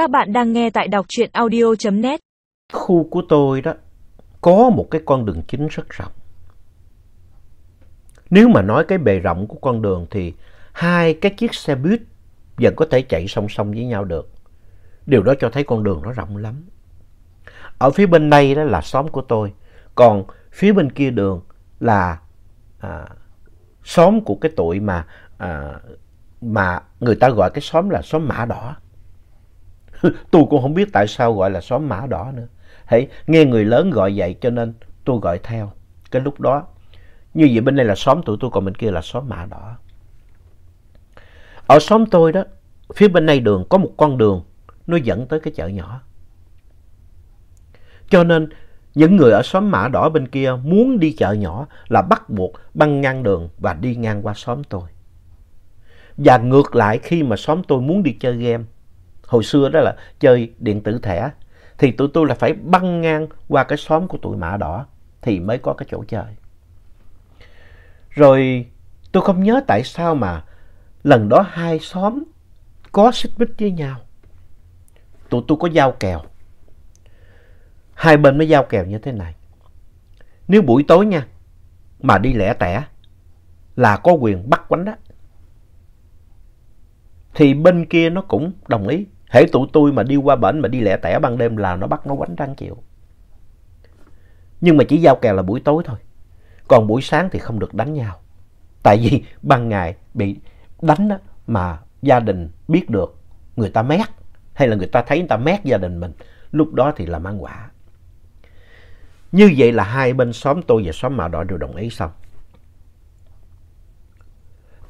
Các bạn đang nghe tại đọc truyện audio.net. Khu của tôi đó có một cái con đường chính rất rộng. Nếu mà nói cái bề rộng của con đường thì hai cái chiếc xe buýt vẫn có thể chạy song song với nhau được. Điều đó cho thấy con đường nó rộng lắm. Ở phía bên đây đó là xóm của tôi, còn phía bên kia đường là à, xóm của cái tụi mà à, mà người ta gọi cái xóm là xóm mã đỏ. tôi cũng không biết tại sao gọi là xóm mã đỏ nữa. Hãy nghe người lớn gọi vậy cho nên tôi gọi theo. Cái lúc đó, như vậy bên đây là xóm tụi tôi, còn bên kia là xóm mã đỏ. Ở xóm tôi đó, phía bên này đường có một con đường, nó dẫn tới cái chợ nhỏ. Cho nên những người ở xóm mã đỏ bên kia muốn đi chợ nhỏ là bắt buộc băng ngang đường và đi ngang qua xóm tôi. Và ngược lại khi mà xóm tôi muốn đi chơi game, hồi xưa đó là chơi điện tử thẻ, thì tụi tôi là phải băng ngang qua cái xóm của tụi mã đỏ thì mới có cái chỗ chơi. Rồi tôi không nhớ tại sao mà lần đó hai xóm có xích mích với nhau. Tụi tôi có giao kèo. Hai bên mới giao kèo như thế này. Nếu buổi tối nha, mà đi lẻ tẻ là có quyền bắt quánh đó. Thì bên kia nó cũng đồng ý. Hễ tụi tôi mà đi qua bển mà đi lẻ tẻ ban đêm là nó bắt nó quánh răng chịu. Nhưng mà chỉ giao kèo là buổi tối thôi. Còn buổi sáng thì không được đánh nhau. Tại vì ban ngày bị đánh đó, mà gia đình biết được người ta mét hay là người ta thấy người ta mét gia đình mình lúc đó thì làm ăn quả như vậy là hai bên xóm tôi và xóm mạo đỏ đều đồng ý xong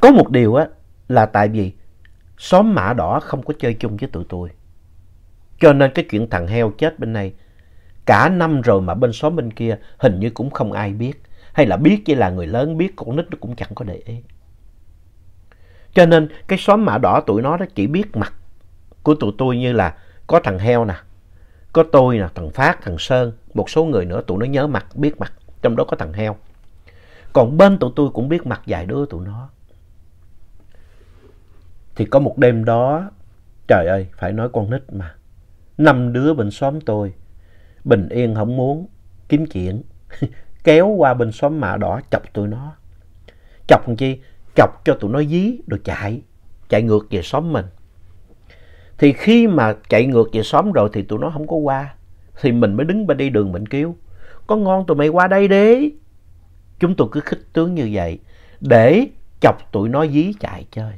có một điều á là tại vì xóm mã đỏ không có chơi chung với tụi tôi cho nên cái chuyện thằng heo chết bên này cả năm rồi mà bên xóm bên kia hình như cũng không ai biết hay là biết chỉ là người lớn biết con nít nó cũng chẳng có để ý cho nên cái xóm mã đỏ tụi nó đó chỉ biết mặt của tụi tôi như là có thằng heo nè, có tôi nè, thằng Phát, thằng Sơn, một số người nữa tụi nó nhớ mặt, biết mặt, trong đó có thằng heo. Còn bên tụi tôi cũng biết mặt vài đứa tụi nó. Thì có một đêm đó, trời ơi, phải nói con nít mà. Năm đứa bên xóm tôi, bình yên không muốn, kiếm chuyện, kéo qua bên xóm mạ đỏ chọc tụi nó. Chọc làm chi? Chọc cho tụi nó dí rồi chạy, chạy ngược về xóm mình. Thì khi mà chạy ngược về xóm rồi thì tụi nó không có qua. Thì mình mới đứng bên đi đường mình kêu. Có ngon tụi mày qua đây đi. Chúng tôi cứ khích tướng như vậy. Để chọc tụi nó dí chạy chơi.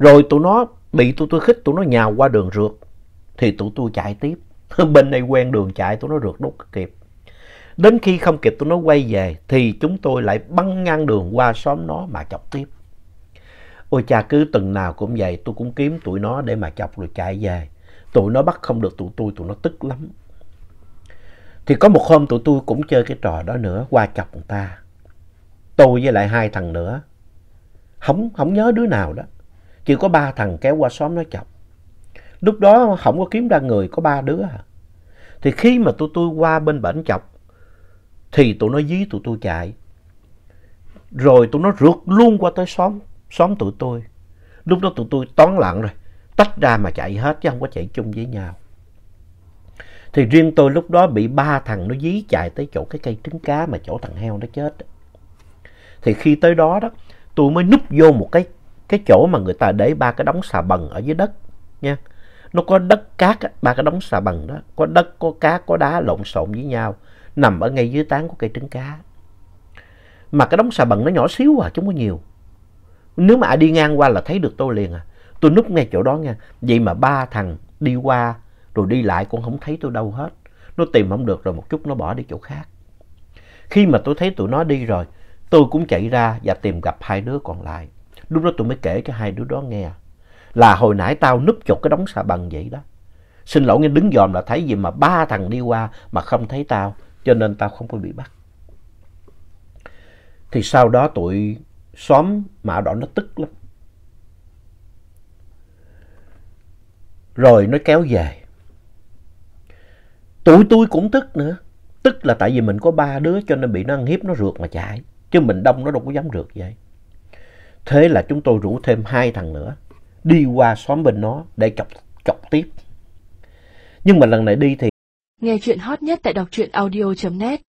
Rồi tụi nó bị tụi tôi khích tụi nó nhào qua đường rượt. Thì tụi tôi chạy tiếp. bên này quen đường chạy tụi nó rượt đốt kịp. Đến khi không kịp tụi nó quay về thì chúng tôi lại băng ngang đường qua xóm nó mà chọc tiếp. Ôi cha cứ tuần nào cũng vậy, tôi cũng kiếm tụi nó để mà chọc rồi chạy về. Tụi nó bắt không được tụi tôi, tụi nó tức lắm. Thì có một hôm tụi tôi cũng chơi cái trò đó nữa, qua chọc người ta. Tôi với lại hai thằng nữa. Không, không nhớ đứa nào đó. Chỉ có ba thằng kéo qua xóm nó chọc. Lúc đó không có kiếm ra người, có ba đứa à. Thì khi mà tụi tôi qua bên bển chọc, thì tụi nó dí tụi tôi chạy. Rồi tụi nó rượt luôn qua tới xóm xóm tụi tôi. Lúc đó tụi tôi toán lặng rồi, tách ra mà chạy hết chứ không có chạy chung với nhau. Thì riêng tôi lúc đó bị ba thằng nó dí chạy tới chỗ cái cây trứng cá mà chỗ thằng heo nó chết. Thì khi tới đó đó, tôi mới núp vô một cái cái chỗ mà người ta để ba cái đống xà bần ở dưới đất nha. Nó có đất cát, ba cái đống xà bần đó, có đất, có cát, có đá lộn xộn với nhau, nằm ở ngay dưới tán của cây trứng cá. Mà cái đống xà bần nó nhỏ xíu à, chứ không có nhiều. Nếu mà ai đi ngang qua là thấy được tôi liền à. Tôi núp ngay chỗ đó nha. Vậy mà ba thằng đi qua rồi đi lại cũng không thấy tôi đâu hết. Nó tìm không được rồi một chút nó bỏ đi chỗ khác. Khi mà tôi thấy tụi nó đi rồi, tôi cũng chạy ra và tìm gặp hai đứa còn lại. Lúc đó tôi mới kể cho hai đứa đó nghe. Là hồi nãy tao núp chột cái đống xà bằng vậy đó. Xin lỗi nghe, đứng dòm là thấy gì mà ba thằng đi qua mà không thấy tao. Cho nên tao không có bị bắt. Thì sau đó tụi xóm mạ đỏ nó tức lắm. Rồi nó kéo về. Tụi tôi cũng tức nữa. Tức là tại vì mình có ba đứa cho nên bị nó ăn hiếp, nó rượt mà chạy. Chứ mình đông nó đâu có dám rượt vậy. Thế là chúng tôi rủ thêm hai thằng nữa đi qua xóm bên nó để chọc chọc tiếp. Nhưng mà lần này đi thì Nghe chuyện hot nhất tại đọc truyện audio net